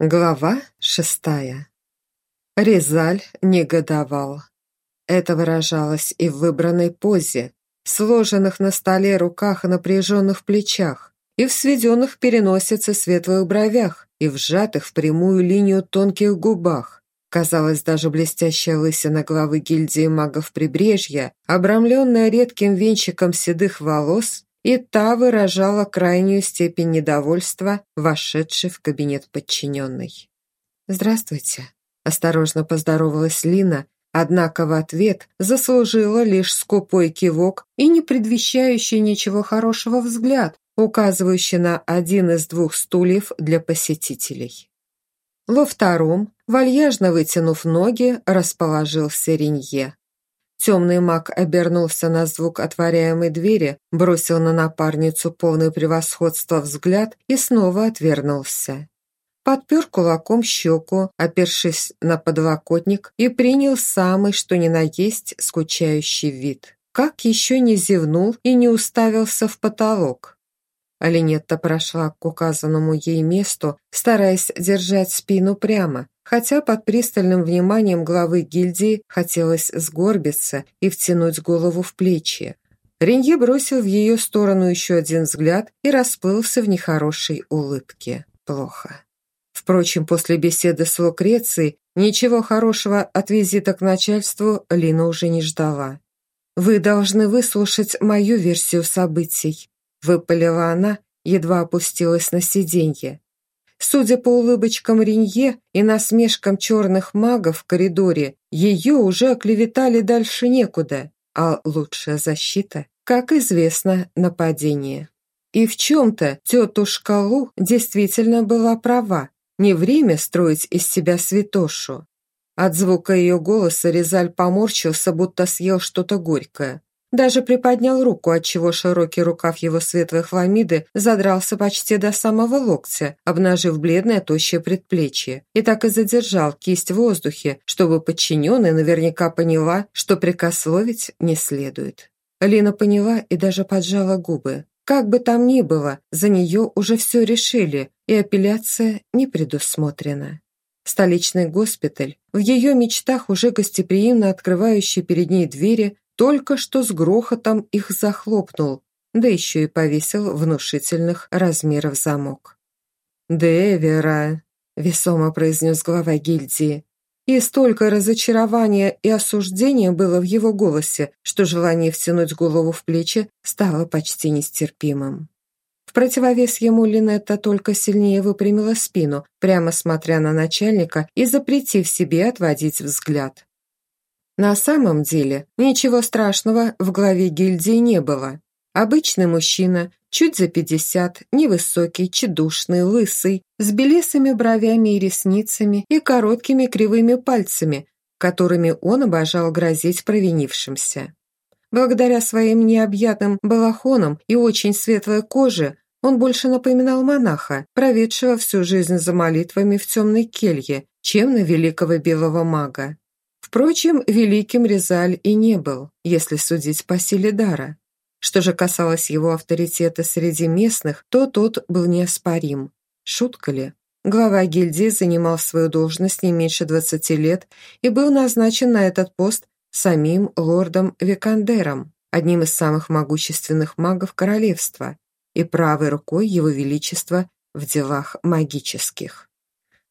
Глава шестая. Резаль негодовал. Это выражалось и в выбранной позе, сложенных на столе руках и напряженных плечах, и в сведенных переносице светлых бровях, и в сжатых в прямую линию тонких губах. Казалось, даже блестящая лысина главы гильдии магов прибрежья, обрамленная редким венчиком седых волос, и та выражала крайнюю степень недовольства, вошедшей в кабинет подчиненной. «Здравствуйте», – осторожно поздоровалась Лина, однако в ответ заслужила лишь скупой кивок и не предвещающий ничего хорошего взгляд, указывающий на один из двух стульев для посетителей. Во втором, вальяжно вытянув ноги, расположился Ренье. Темный маг обернулся на звук отворяемой двери, бросил на напарницу полное превосходство взгляд и снова отвернулся. Подпер кулаком щеку, опершись на подлокотник, и принял самый, что ни на есть, скучающий вид. Как еще не зевнул и не уставился в потолок. Алинетта прошла к указанному ей месту, стараясь держать спину прямо, хотя под пристальным вниманием главы гильдии хотелось сгорбиться и втянуть голову в плечи. Ренье бросил в ее сторону еще один взгляд и расплылся в нехорошей улыбке. Плохо. Впрочем, после беседы с Лукрецией ничего хорошего от визита к начальству Лина уже не ждала. «Вы должны выслушать мою версию событий», – выпалила она, едва опустилась на сиденье. Судя по улыбочкам Ринье и насмешкам черных магов в коридоре, ее уже оклеветали дальше некуда, а лучшая защита, как известно, нападение. И в чем-то тетушка Лу действительно была права. Не время строить из себя святошу. От звука ее голоса Резаль поморщился, будто съел что-то горькое. Даже приподнял руку, отчего широкий рукав его светлой хламиды задрался почти до самого локтя, обнажив бледное тощее предплечье, и так и задержал кисть в воздухе, чтобы подчиненная наверняка поняла, что прикословить не следует. Лина поняла и даже поджала губы. Как бы там ни было, за нее уже все решили, и апелляция не предусмотрена. Столичный госпиталь, в ее мечтах уже гостеприимно открывающий перед ней двери, только что с грохотом их захлопнул, да еще и повесил внушительных размеров замок. «Девера», — весомо произнес глава гильдии, и столько разочарования и осуждения было в его голосе, что желание втянуть голову в плечи стало почти нестерпимым. В противовес ему Линетта только сильнее выпрямила спину, прямо смотря на начальника и запретив себе отводить взгляд. На самом деле, ничего страшного в главе гильдии не было. Обычный мужчина, чуть за пятьдесят, невысокий, чедушный, лысый, с белесыми бровями и ресницами и короткими кривыми пальцами, которыми он обожал грозить провинившимся. Благодаря своим необъятным балахонам и очень светлой коже он больше напоминал монаха, проведшего всю жизнь за молитвами в темной келье, чем на великого белого мага. Впрочем, великим Резаль и не был, если судить по силе дара. Что же касалось его авторитета среди местных, то тот был неоспорим. Шутка ли? Глава гильдии занимал свою должность не меньше 20 лет и был назначен на этот пост самим лордом Викандером, одним из самых могущественных магов королевства и правой рукой его величества в делах магических.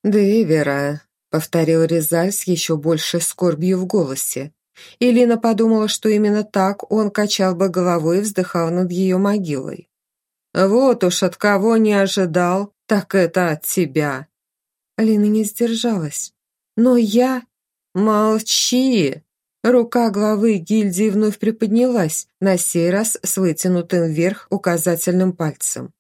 «Девера», — повторил Резаль с еще большей скорбью в голосе. Илина подумала, что именно так он качал бы головой и вздыхал над ее могилой. «Вот уж от кого не ожидал, так это от тебя!» Алина не сдержалась. «Но я...» «Молчи!» Рука главы гильдии вновь приподнялась, на сей раз с вытянутым вверх указательным пальцем.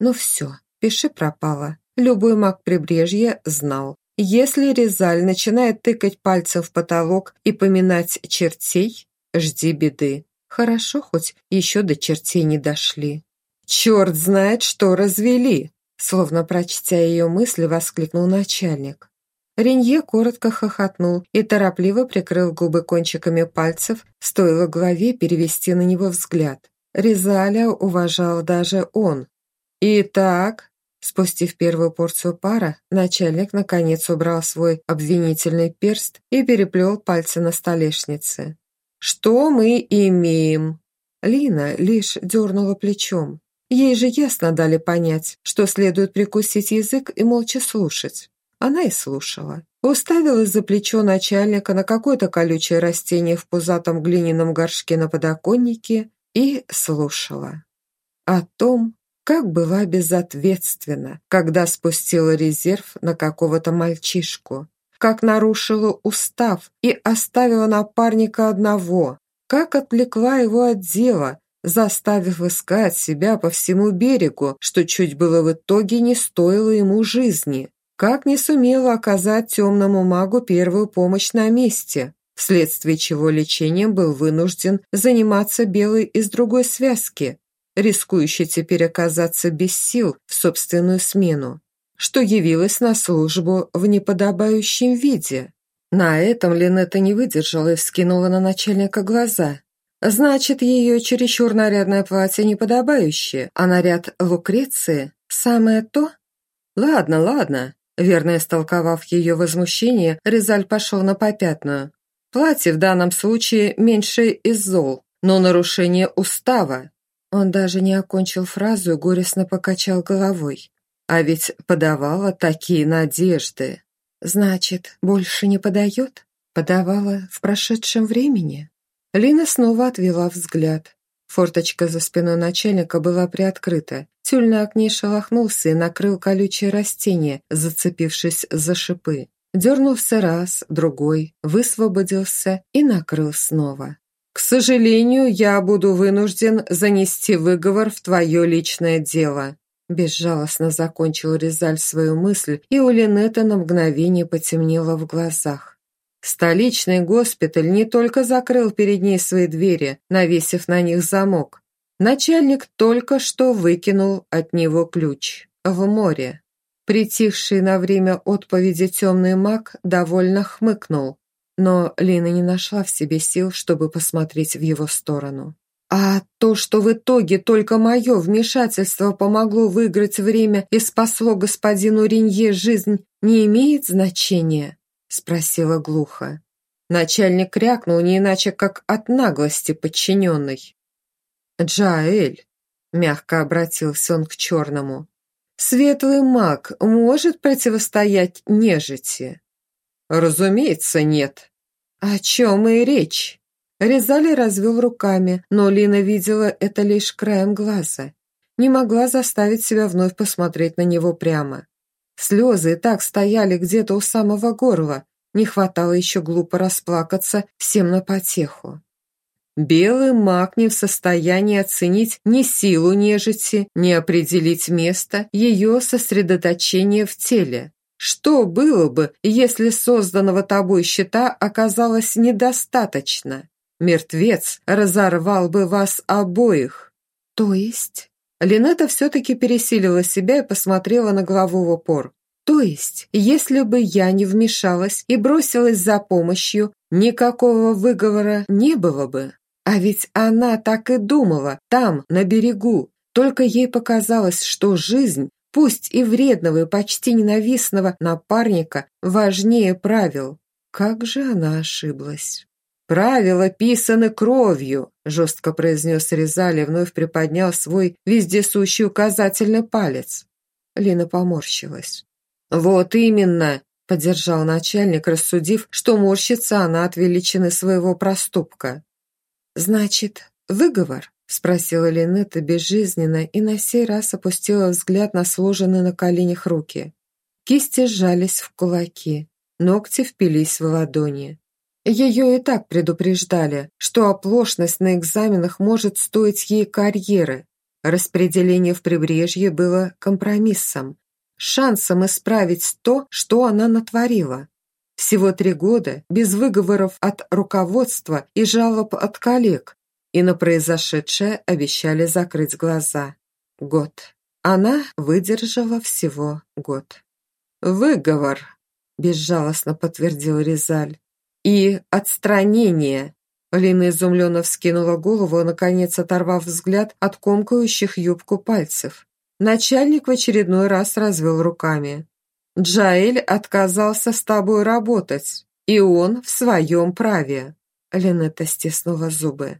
«Ну все, пиши пропало». Любой маг прибрежья знал, если Резаль начинает тыкать пальцем в потолок и поминать чертей, жди беды. Хорошо, хоть еще до чертей не дошли. «Черт знает, что развели!» Словно прочтя ее мысли, воскликнул начальник. Ренье коротко хохотнул и торопливо прикрыл губы кончиками пальцев, стоило главе перевести на него взгляд. Резаля уважал даже он. «Итак, Спустив первую порцию пара, начальник наконец убрал свой обвинительный перст и переплел пальцы на столешнице. «Что мы имеем?» Лина лишь дернула плечом. Ей же ясно дали понять, что следует прикусить язык и молча слушать. Она и слушала. Уставилась за плечо начальника на какое-то колючее растение в пузатом глиняном горшке на подоконнике и слушала. О том, как была безответственна, когда спустила резерв на какого-то мальчишку, как нарушила устав и оставила напарника одного, как отвлекла его от дела, заставив искать себя по всему берегу, что чуть было в итоге не стоило ему жизни, как не сумела оказать темному магу первую помощь на месте, вследствие чего лечением был вынужден заниматься белый из другой связки, рискующий теперь оказаться без сил в собственную смену, что явилась на службу в неподобающем виде. На этом Линетта не выдержала и вскинула на начальника глаза. Значит, ее чересчур нарядное платье неподобающее, а наряд Лукреции – самое то? Ладно, ладно. Верно истолковав ее возмущение, Резаль пошел на попятную. Платье в данном случае меньше из зол, но нарушение устава, он даже не окончил фразу и горестно покачал головой. А ведь подавала такие надежды. Значит, больше не подает? Подавала в прошедшем времени? Лина снова отвела взгляд. Форточка за спиной начальника была приоткрыта. Тюль на окне шелохнулся и накрыл колючее растение, зацепившись за шипы. Дернулся раз, другой, высвободился и накрыл снова. «К сожалению, я буду вынужден занести выговор в твое личное дело», безжалостно закончил Резаль свою мысль, и у Линета на мгновение потемнело в глазах. Столичный госпиталь не только закрыл перед ней свои двери, навесив на них замок. Начальник только что выкинул от него ключ в море. Притихший на время отповеди темный маг довольно хмыкнул, но Лина не нашла в себе сил, чтобы посмотреть в его сторону. А то, что в итоге только мое вмешательство помогло выиграть время и спасло господину Ренье жизнь, не имеет значения?» – спросила глухо. Начальник крякнул не иначе, как от наглости подчиненный. «Джаэль», – мягко обратился он к черному, – «светлый маг может противостоять нежити?» «Разумеется, нет». «О чем и речь?» Резали развел руками, но Лина видела это лишь краем глаза. Не могла заставить себя вновь посмотреть на него прямо. Слезы и так стояли где-то у самого горла. Не хватало еще глупо расплакаться всем на потеху. Белый маг не в состоянии оценить ни силу нежити, ни определить место ее сосредоточения в теле. Что было бы, если созданного тобой щита оказалось недостаточно? Мертвец разорвал бы вас обоих. То есть? Линета все-таки пересилила себя и посмотрела на главу в упор. То есть, если бы я не вмешалась и бросилась за помощью, никакого выговора не было бы. А ведь она так и думала, там, на берегу. Только ей показалось, что жизнь пусть и вредного и почти ненавистного напарника, важнее правил. Как же она ошиблась. «Правила писаны кровью», – жестко произнес Резали, вновь приподнял свой вездесущий указательный палец. Лина поморщилась. «Вот именно», – поддержал начальник, рассудив, что морщится она от величины своего проступка. «Значит, выговор?» – спросила Линетта безжизненно и на сей раз опустила взгляд на сложенные на коленях руки. Кисти сжались в кулаки, ногти впились в ладони. Ее и так предупреждали, что оплошность на экзаменах может стоить ей карьеры. Распределение в прибрежье было компромиссом, шансом исправить то, что она натворила. Всего три года, без выговоров от руководства и жалоб от коллег, и на произошедшее обещали закрыть глаза. Год. Она выдержала всего год. «Выговор», – безжалостно подтвердил Резаль. «И отстранение». Лина изумленно вскинула голову, наконец оторвав взгляд от комкающих юбку пальцев. Начальник в очередной раз развел руками. «Джаэль отказался с тобой работать, и он в своем праве». Линетта стиснула зубы.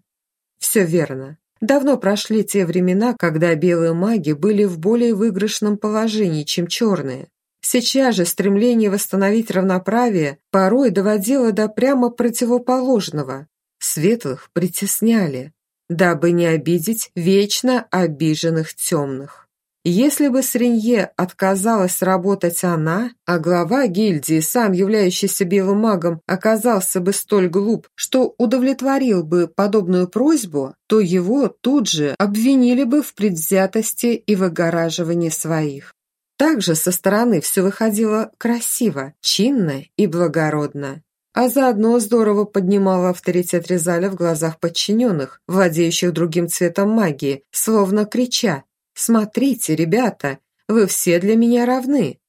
«Все верно. Давно прошли те времена, когда белые маги были в более выигрышном положении, чем черные. Сейчас же стремление восстановить равноправие порой доводило до прямо противоположного. Светлых притесняли, дабы не обидеть вечно обиженных темных. Если бы с Ренье отказалась работать она, а глава гильдии, сам являющийся белым магом, оказался бы столь глуп, что удовлетворил бы подобную просьбу, то его тут же обвинили бы в предвзятости и выгораживании своих. Также со стороны все выходило красиво, чинно и благородно. А заодно здорово поднимало авторитет Резаля в глазах подчиненных, владеющих другим цветом магии, словно крича «Смотрите, ребята, вы все для меня равны».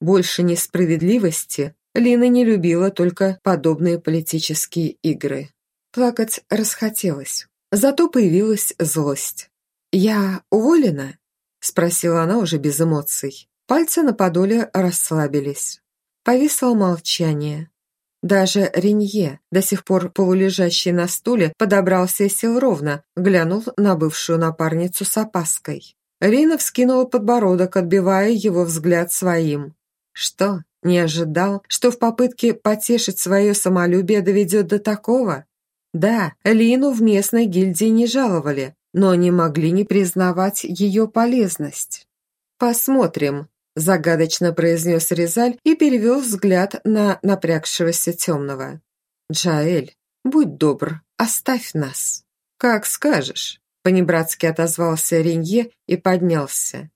Больше несправедливости Лина не любила только подобные политические игры. Плакать расхотелось, зато появилась злость. «Я уволена?» – спросила она уже без эмоций. Пальцы на подоле расслабились. Повисло молчание. Даже Ренье, до сих пор полулежащий на стуле, подобрался и сел ровно, глянул на бывшую напарницу с опаской. Рина вскинула подбородок, отбивая его взгляд своим. Что, не ожидал, что в попытке потешить свое самолюбие доведет до такого? Да, Лину в местной гильдии не жаловали, но не могли не признавать ее полезность. «Посмотрим», – загадочно произнес Резаль и перевел взгляд на напрягшегося темного. «Джаэль, будь добр, оставь нас». «Как скажешь». Понебратски отозвался Ренье и поднялся.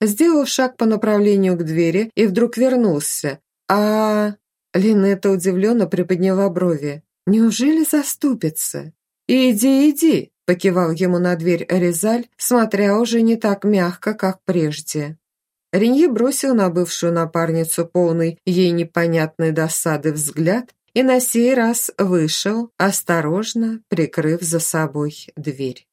Сделал шаг по направлению к двери и вдруг вернулся. А... Линетта удивленно приподняла брови. «Неужели заступится?» «Иди, иди!» – покивал ему на дверь Резаль, смотря уже не так мягко, как прежде. Ренье бросил на бывшую напарницу полный ей непонятной досады взгляд и на сей раз вышел, осторожно прикрыв за собой дверь.